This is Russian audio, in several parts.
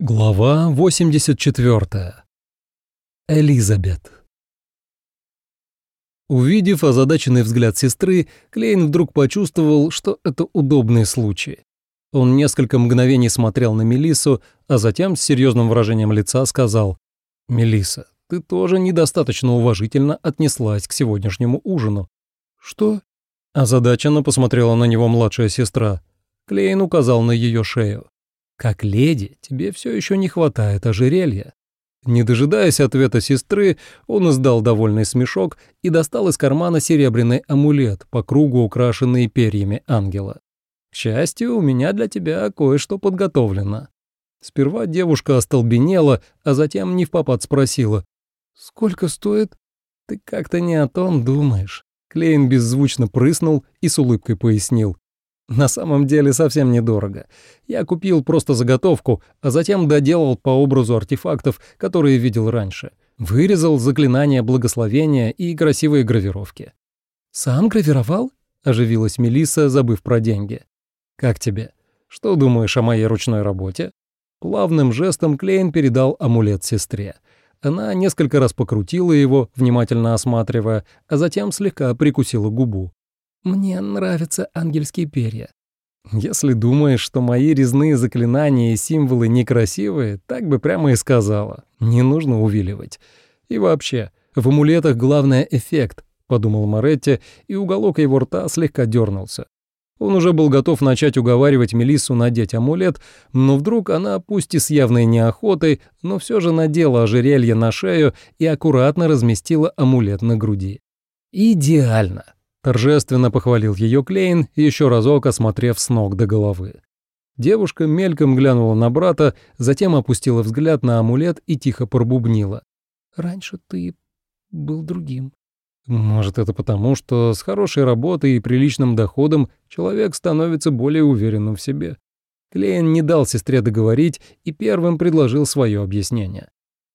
Глава 84. Элизабет. Увидев озадаченный взгляд сестры, Клейн вдруг почувствовал, что это удобный случай. Он несколько мгновений смотрел на Мелиссу, а затем с серьезным выражением лица сказал «Мелисса, ты тоже недостаточно уважительно отнеслась к сегодняшнему ужину». «Что?» Озадаченно посмотрела на него младшая сестра. Клейн указал на ее шею. Как леди, тебе все еще не хватает ожерелья. Не дожидаясь ответа сестры, он издал довольный смешок и достал из кармана серебряный амулет, по кругу украшенный перьями ангела. «К счастью, у меня для тебя кое-что подготовлено». Сперва девушка остолбенела, а затем не в попад спросила. «Сколько стоит?» «Ты как-то не о том думаешь». Клейн беззвучно прыснул и с улыбкой пояснил. На самом деле совсем недорого. Я купил просто заготовку, а затем доделал по образу артефактов, которые видел раньше. Вырезал заклинания благословения и красивые гравировки. «Сам гравировал?» — оживилась Мелисса, забыв про деньги. «Как тебе? Что думаешь о моей ручной работе?» Плавным жестом Клейн передал амулет сестре. Она несколько раз покрутила его, внимательно осматривая, а затем слегка прикусила губу. Мне нравятся ангельские перья. Если думаешь, что мои резные заклинания и символы некрасивые, так бы прямо и сказала. Не нужно увиливать. И вообще, в амулетах главное эффект, подумал Моретти, и уголок его рта слегка дернулся. Он уже был готов начать уговаривать Мелиссу надеть амулет, но вдруг она, пусть и с явной неохотой, но все же надела ожерелье на шею и аккуратно разместила амулет на груди. Идеально. Торжественно похвалил ее Клейн, еще разок осмотрев с ног до головы. Девушка мельком глянула на брата, затем опустила взгляд на амулет и тихо пробубнила. «Раньше ты был другим». Может, это потому, что с хорошей работой и приличным доходом человек становится более уверенным в себе. Клейн не дал сестре договорить и первым предложил свое объяснение.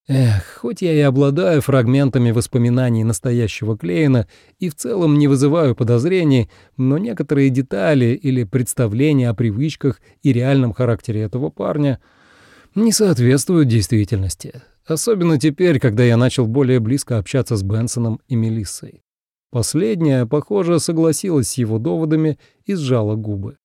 Эх, хоть я и обладаю фрагментами воспоминаний настоящего Клейна и в целом не вызываю подозрений, но некоторые детали или представления о привычках и реальном характере этого парня не соответствуют действительности. Особенно теперь, когда я начал более близко общаться с Бенсоном и Мелиссой. Последняя, похоже, согласилась с его доводами и сжала губы.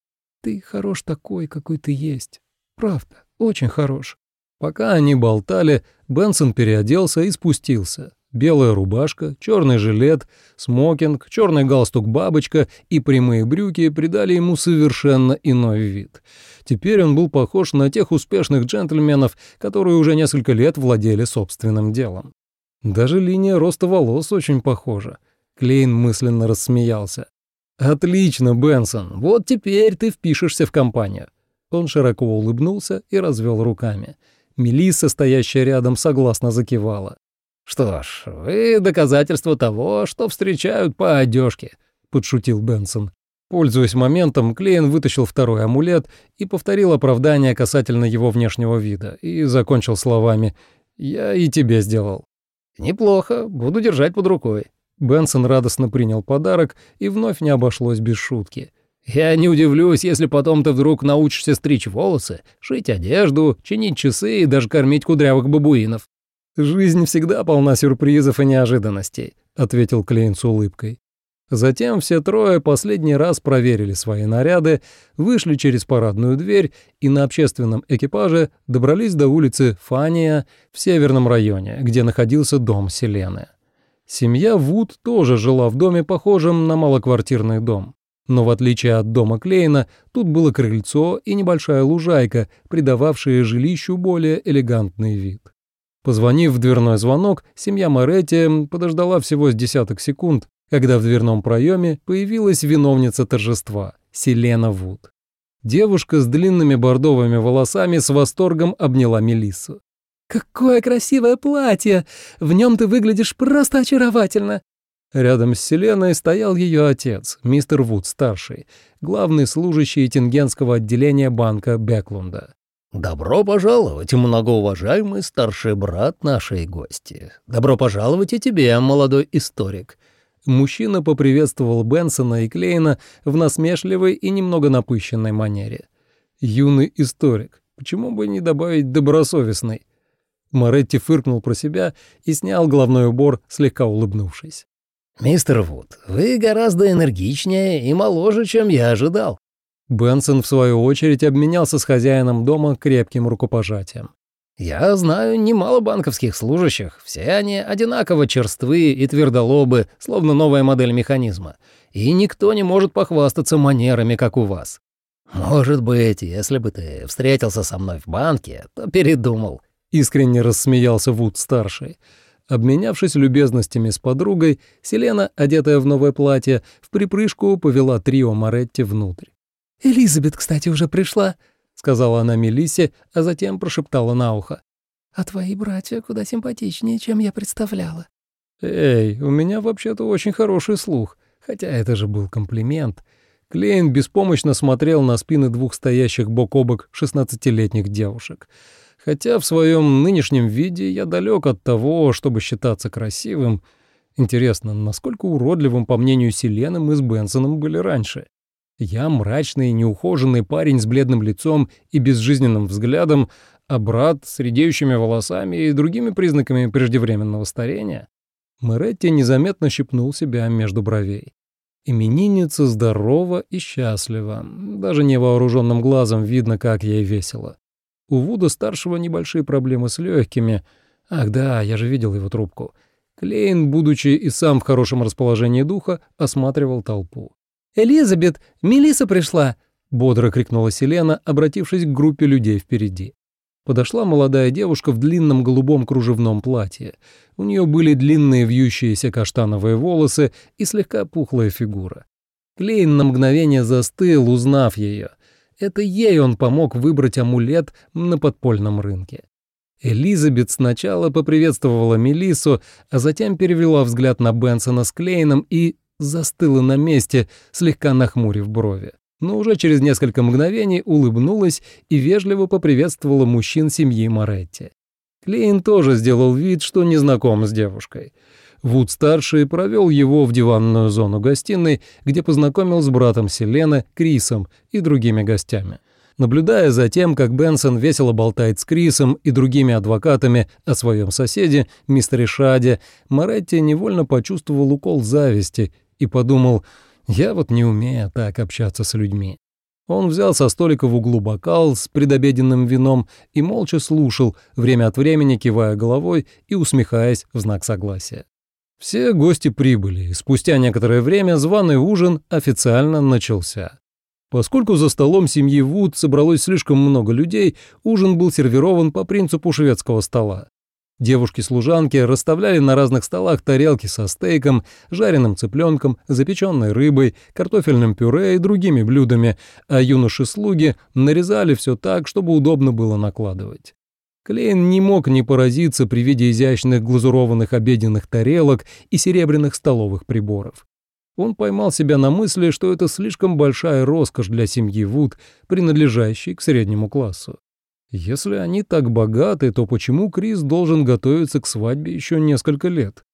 «Ты хорош такой, какой ты есть. Правда, очень хорош. Пока они болтали, Бенсон переоделся и спустился. Белая рубашка, черный жилет, смокинг, черный галстук-бабочка и прямые брюки придали ему совершенно иной вид. Теперь он был похож на тех успешных джентльменов, которые уже несколько лет владели собственным делом. Даже линия роста волос очень похожа. Клейн мысленно рассмеялся. «Отлично, Бенсон, вот теперь ты впишешься в компанию». Он широко улыбнулся и развел руками. Мелисса, стоящая рядом, согласно закивала. «Что ж, вы доказательство того, что встречают по одежке», — подшутил Бенсон. Пользуясь моментом, Клейн вытащил второй амулет и повторил оправдание касательно его внешнего вида и закончил словами «Я и тебе сделал». «Неплохо, буду держать под рукой». Бенсон радостно принял подарок и вновь не обошлось без шутки. Я не удивлюсь, если потом ты вдруг научишься стричь волосы, шить одежду, чинить часы и даже кормить кудрявых бабуинов». «Жизнь всегда полна сюрпризов и неожиданностей», — ответил Клейн с улыбкой. Затем все трое последний раз проверили свои наряды, вышли через парадную дверь и на общественном экипаже добрались до улицы Фания в северном районе, где находился дом Селены. Семья Вуд тоже жила в доме, похожем на малоквартирный дом. Но в отличие от дома Клейна, тут было крыльцо и небольшая лужайка, придававшие жилищу более элегантный вид. Позвонив в дверной звонок, семья Моретти подождала всего с десяток секунд, когда в дверном проеме появилась виновница торжества — Селена Вуд. Девушка с длинными бордовыми волосами с восторгом обняла Мелиссу. «Какое красивое платье! В нем ты выглядишь просто очаровательно! Рядом с Селеной стоял ее отец, мистер Вуд-старший, главный служащий Тингенского отделения банка Беклунда. «Добро пожаловать, многоуважаемый старший брат нашей гости. Добро пожаловать и тебе, молодой историк». Мужчина поприветствовал Бенсона и Клейна в насмешливой и немного напыщенной манере. «Юный историк», — Почему бы не добавить добросовестный? Моретти фыркнул про себя и снял головной убор, слегка улыбнувшись. «Мистер Вуд, вы гораздо энергичнее и моложе, чем я ожидал». Бенсон, в свою очередь, обменялся с хозяином дома крепким рукопожатием. «Я знаю немало банковских служащих. Все они одинаково черствые и твердолобы, словно новая модель механизма. И никто не может похвастаться манерами, как у вас. Может быть, если бы ты встретился со мной в банке, то передумал». Искренне рассмеялся Вуд-старший. Обменявшись любезностями с подругой, Селена, одетая в новое платье, в припрыжку повела трио Моретти внутрь. «Элизабет, кстати, уже пришла», — сказала она Мелиссе, а затем прошептала на ухо. «А твои братья куда симпатичнее, чем я представляла». «Эй, у меня вообще-то очень хороший слух, хотя это же был комплимент». Клейн беспомощно смотрел на спины двух стоящих бок о бок шестнадцатилетних девушек — Хотя в своем нынешнем виде я далек от того, чтобы считаться красивым. Интересно, насколько уродливым, по мнению Селены, мы с Бенсоном были раньше? Я мрачный, неухоженный парень с бледным лицом и безжизненным взглядом, а брат с редеющими волосами и другими признаками преждевременного старения. Моретти незаметно щипнул себя между бровей. Именинница здорова и счастлива. Даже невооруженным глазом видно, как ей весело. У Вуда-старшего небольшие проблемы с легкими. Ах да, я же видел его трубку. Клейн, будучи и сам в хорошем расположении духа, осматривал толпу. «Элизабет, Мелиса пришла!» — бодро крикнула Селена, обратившись к группе людей впереди. Подошла молодая девушка в длинном голубом кружевном платье. У нее были длинные вьющиеся каштановые волосы и слегка пухлая фигура. Клейн на мгновение застыл, узнав ее. Это ей он помог выбрать амулет на подпольном рынке. Элизабет сначала поприветствовала Мелиссу, а затем перевела взгляд на Бенсона с Клейном и застыла на месте, слегка нахмурив брови. Но уже через несколько мгновений улыбнулась и вежливо поприветствовала мужчин семьи Моретти. Клейн тоже сделал вид, что не знаком с девушкой. Вуд-старший провел его в диванную зону гостиной, где познакомил с братом Селены, Крисом и другими гостями. Наблюдая за тем, как Бенсон весело болтает с Крисом и другими адвокатами о своем соседе, мистере Шаде, Моретти невольно почувствовал укол зависти и подумал, «Я вот не умею так общаться с людьми». Он взял со столика в углу бокал с предобеденным вином и молча слушал, время от времени кивая головой и усмехаясь в знак согласия. Все гости прибыли, и спустя некоторое время званый ужин официально начался. Поскольку за столом семьи Вуд собралось слишком много людей, ужин был сервирован по принципу шведского стола. Девушки-служанки расставляли на разных столах тарелки со стейком, жареным цыпленком, запеченной рыбой, картофельным пюре и другими блюдами, а юноши-слуги нарезали все так, чтобы удобно было накладывать. Клейн не мог не поразиться при виде изящных глазурованных обеденных тарелок и серебряных столовых приборов. Он поймал себя на мысли, что это слишком большая роскошь для семьи Вуд, принадлежащей к среднему классу. Если они так богаты, то почему Крис должен готовиться к свадьбе еще несколько лет?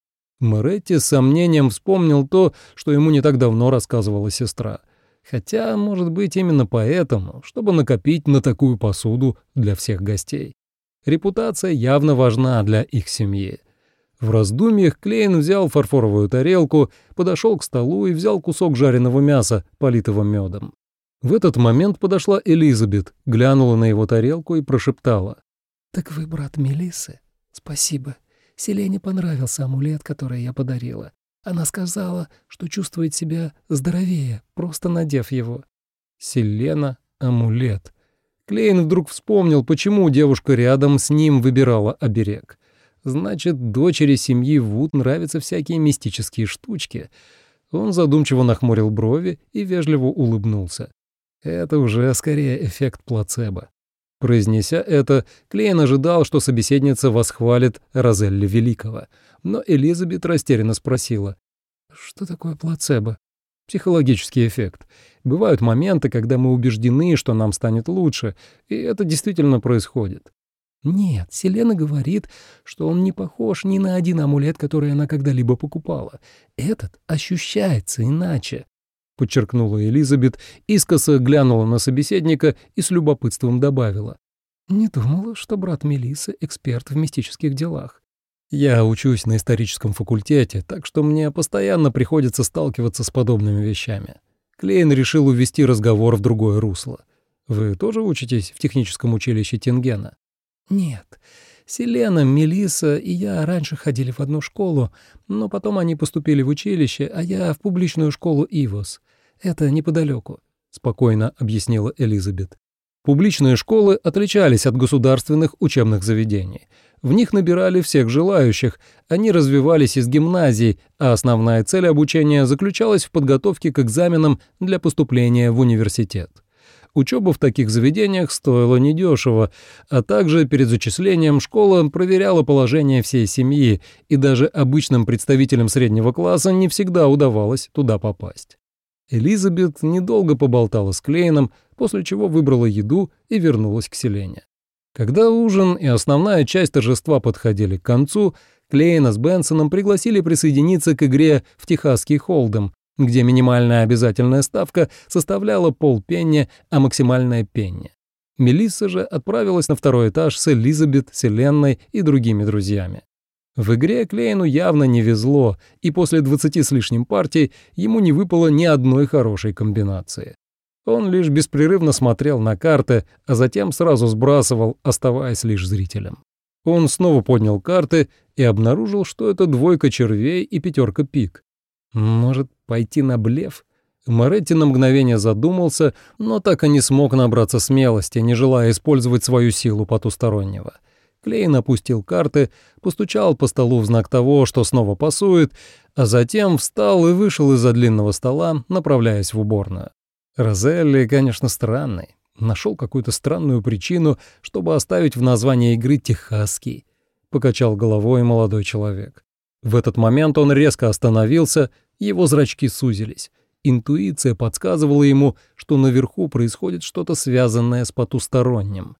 Моретти с сомнением вспомнил то, что ему не так давно рассказывала сестра. Хотя, может быть, именно поэтому, чтобы накопить на такую посуду для всех гостей. Репутация явно важна для их семьи. В раздумьях Клейн взял фарфоровую тарелку, подошел к столу и взял кусок жареного мяса, политого медом. В этот момент подошла Элизабет, глянула на его тарелку и прошептала. «Так вы брат Мелисы? Спасибо. Селене понравился амулет, который я подарила. Она сказала, что чувствует себя здоровее, просто надев его». Селена — амулет. Клейн вдруг вспомнил, почему девушка рядом с ним выбирала оберег. Значит, дочери семьи Вуд нравятся всякие мистические штучки. Он задумчиво нахмурил брови и вежливо улыбнулся. Это уже скорее эффект плацебо. Произнеся это, Клейн ожидал, что собеседница восхвалит Розелли Великого. Но Элизабет растерянно спросила. «Что такое плацебо?» Психологический эффект. Бывают моменты, когда мы убеждены, что нам станет лучше, и это действительно происходит. Нет, Селена говорит, что он не похож ни на один амулет, который она когда-либо покупала. Этот ощущается иначе. — подчеркнула Элизабет, искоса глянула на собеседника и с любопытством добавила. Не думала, что брат Мелисы эксперт в мистических делах. Я учусь на историческом факультете, так что мне постоянно приходится сталкиваться с подобными вещами. Клейн решил увести разговор в другое русло. Вы тоже учитесь в техническом училище Тингена? Нет. Селена, Мелиса и я раньше ходили в одну школу, но потом они поступили в училище, а я в публичную школу Ивос. Это неподалеку, спокойно объяснила Элизабет. Публичные школы отличались от государственных учебных заведений. В них набирали всех желающих, они развивались из гимназий, а основная цель обучения заключалась в подготовке к экзаменам для поступления в университет. Учеба в таких заведениях стоила недешево, а также перед зачислением школа проверяла положение всей семьи, и даже обычным представителям среднего класса не всегда удавалось туда попасть. Элизабет недолго поболтала с Клейном, после чего выбрала еду и вернулась к Селене. Когда ужин и основная часть торжества подходили к концу, Клейна с Бенсоном пригласили присоединиться к игре в техасский холдем, где минимальная обязательная ставка составляла полпенни, а максимальная пенни. Мелисса же отправилась на второй этаж с Элизабет, Селенной и другими друзьями. В игре Клейну явно не везло, и после 20 с лишним партий ему не выпало ни одной хорошей комбинации. Он лишь беспрерывно смотрел на карты, а затем сразу сбрасывал, оставаясь лишь зрителем. Он снова поднял карты и обнаружил, что это двойка червей и пятерка пик. Может, пойти на блеф? Моретти на мгновение задумался, но так и не смог набраться смелости, не желая использовать свою силу потустороннего. Клейн опустил карты, постучал по столу в знак того, что снова пасует, а затем встал и вышел из-за длинного стола, направляясь в уборную. Розелли, конечно, странный. Нашел какую-то странную причину, чтобы оставить в названии игры «Техасский», — покачал головой молодой человек. В этот момент он резко остановился, его зрачки сузились. Интуиция подсказывала ему, что наверху происходит что-то связанное с потусторонним.